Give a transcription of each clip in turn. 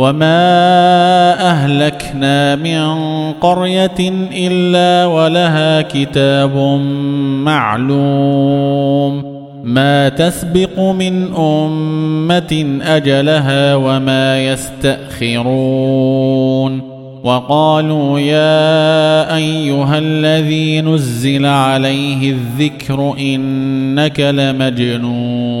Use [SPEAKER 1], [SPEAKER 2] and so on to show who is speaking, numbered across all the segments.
[SPEAKER 1] وما اهلكنا من قريه الا ولها كتاب معلوم ما تسبق من امه اجلها وما يستاخرون وقالوا يا ايها الذي نزل عليه الذكر انك لمجنون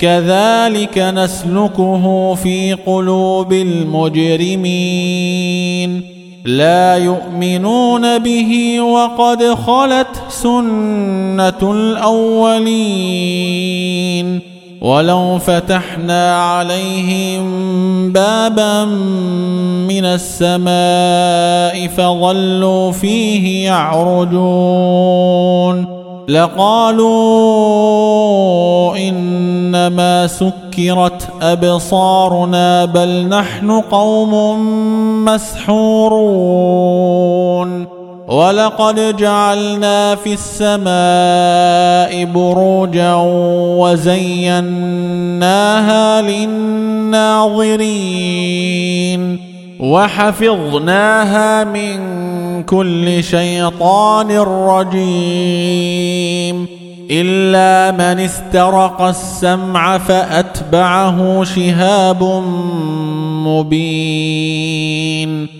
[SPEAKER 1] كذلك نسلكه في قلوب المجرمين. لا يؤمنون به وقد خلت سنة الأولين. ولو فتحنا عليهم بابا من السماء فظلوا فيه يعرجون. لقالوا إنما سكرت أبصارنا بل نحن قوم مسحورون ولقد جعلنا في السماء بروجا وزيناها للناظرين وحفظناها من كل شيطان رجيم. إلا من استرق السمع فأتبعه شهاب مبين.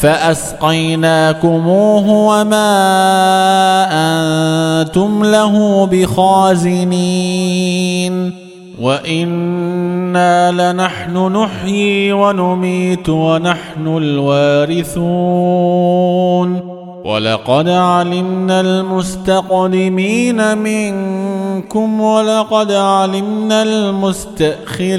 [SPEAKER 1] فأسقيناكموه وما أنتم له بخازنين وإنا لنحن نحيي ونميت ونحن الوارثون ولقد علمنا المستقدمين منكم ولقد علمنا المستأخرين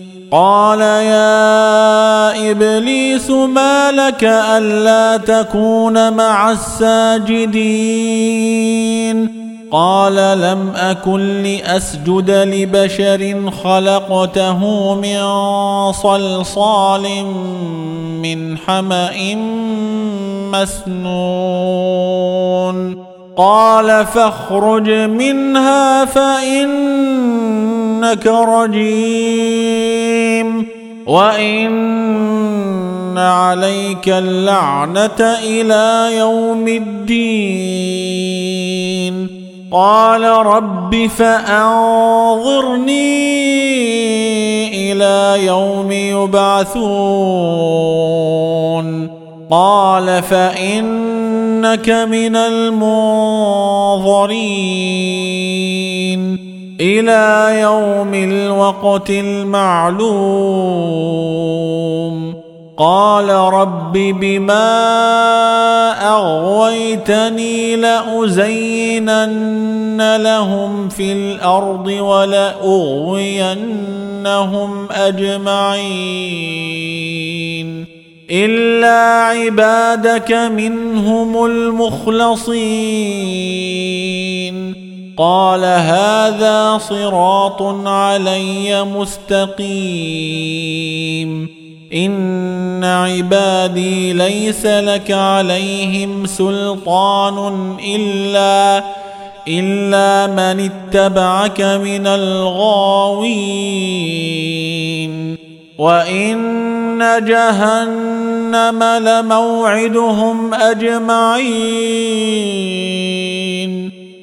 [SPEAKER 1] قال يا إبليس ما لك ألا تكون مع الساجدين؟ قال لم أكن لأسجد لبشر خلقته من صلصال من حمأ مسنون. قال فاخرج منها فانك رجيم. وإن عليك اللعنة إلى يوم الدين. قال رب فأنظرني إلى يوم يبعثون. قال فإنك من المنظرين. إلى يوم الوقت المعلوم. قال رب بما أغويتني لأزينن لهم في الأرض ولأغوينهم أجمعين. إلا عبادك منهم المخلصين. قال هذا صراط علي مستقيم. إن عبادي ليس لك عليهم سلطان إلا إلا من اتبعك من الغاوين. وإن جهنم لموعدهم أجمعين.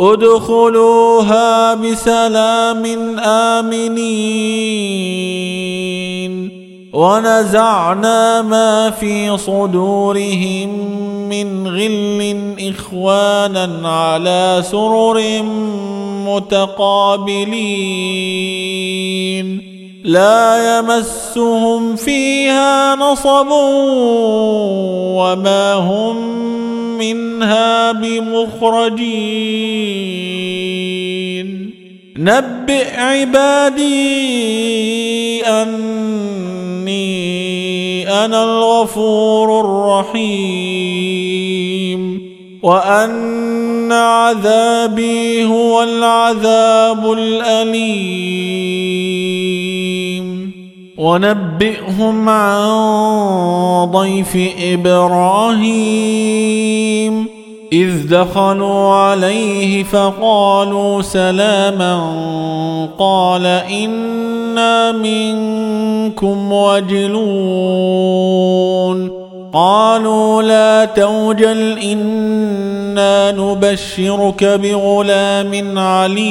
[SPEAKER 1] ادخلوها بسلام آمنين. ونزعنا ما في صدورهم من غل إخوانا على سرر متقابلين. لا يمسهم فيها نصب وما هم منها بمخرجين. نبئ عبادي أني أنا الغفور الرحيم. وأن عذابي هو العذاب الأليم. ونبئهم عن ضيف إبراهيم. إذ دخلوا عليه فقالوا سلاما قال إنا منكم وجلون. قالوا لا توجل إنا نبشرك بغلام عليم.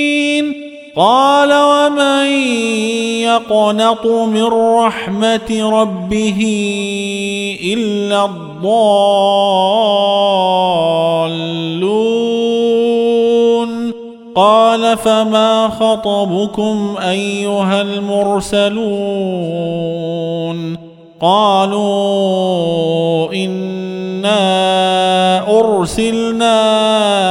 [SPEAKER 1] قال ومن يقنط من رحمة ربه إلا الضالون قال فما خطبكم أيها المرسلون قالوا إنا أرسلنا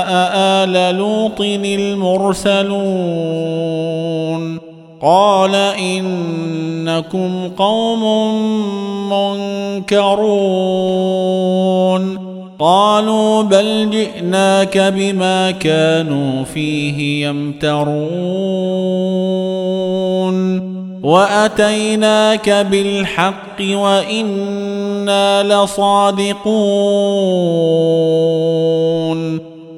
[SPEAKER 1] آل لوط المرسلون قال إنكم قوم منكرون قالوا بل جئناك بما كانوا فيه يمترون واتيناك بالحق وأنا لصادقون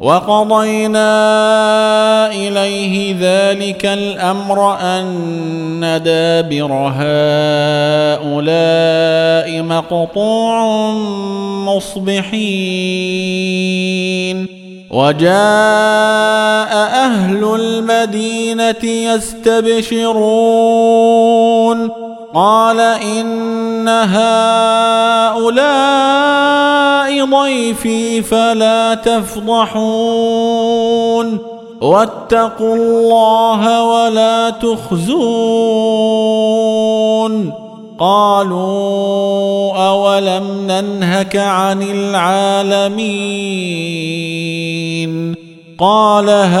[SPEAKER 1] وقضينا إليه ذلك الأمر أن دابر هؤلاء مقطوع مصبحين. وجاء أهل المدينة يستبشرون. قال إن هؤلاء ضيفي فلا تفضحون. واتقوا الله ولا تخزون. قالوا أولم ننهك عن العالمين؟ قال هؤلاء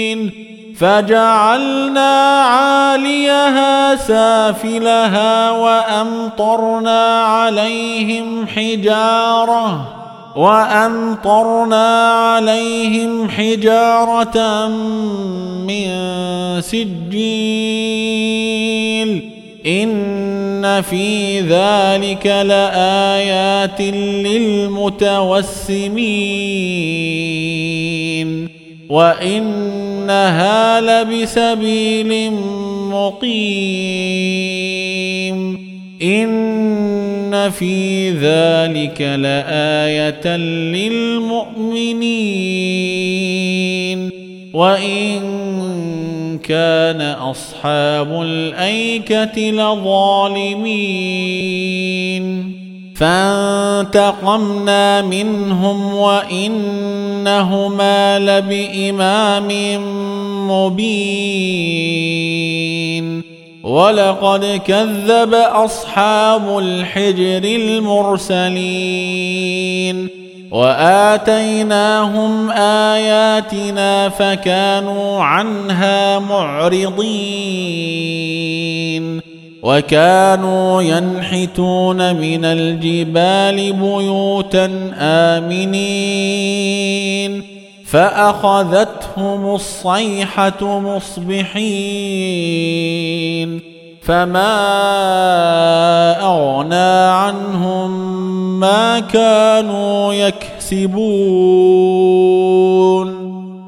[SPEAKER 1] فجعلنا عاليها سافلها وأمطرنا عليهم حجارة وأمطرنا عليهم حجارة من سجيل إن في ذلك لآيات للمتوسمين وإنها لبسبيل مقيم. إن في ذلك لآية للمؤمنين. وإن كان أصحاب الأيكة لظالمين. فانتقمنا منهم وإنهما لبإمام مبين. ولقد كذب أصحاب الحجر المرسلين. وآتيناهم آياتنا فكانوا عنها معرضين. وكانوا ينحتون من الجبال بيوتا آمنين فأخذتهم الصيحة مصبحين فما أغنى عنهم ما كانوا يكسبون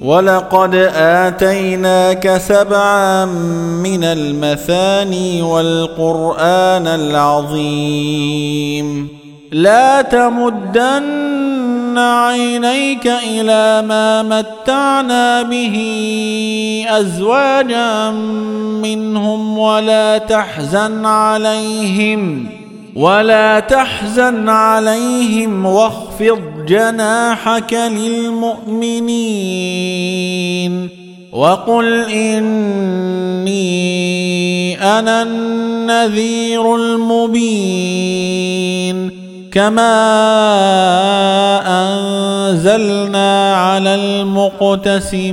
[SPEAKER 1] ولقد آتيناك سبعا من المثاني والقرآن العظيم. لا تمدن عينيك إلى ما متعنا به أزواجا منهم ولا تحزن عليهم. ولا تحزن عليهم واخفض جناحك للمؤمنين وقل إني أنا النذير المبين كما أنزلنا على المقتسمين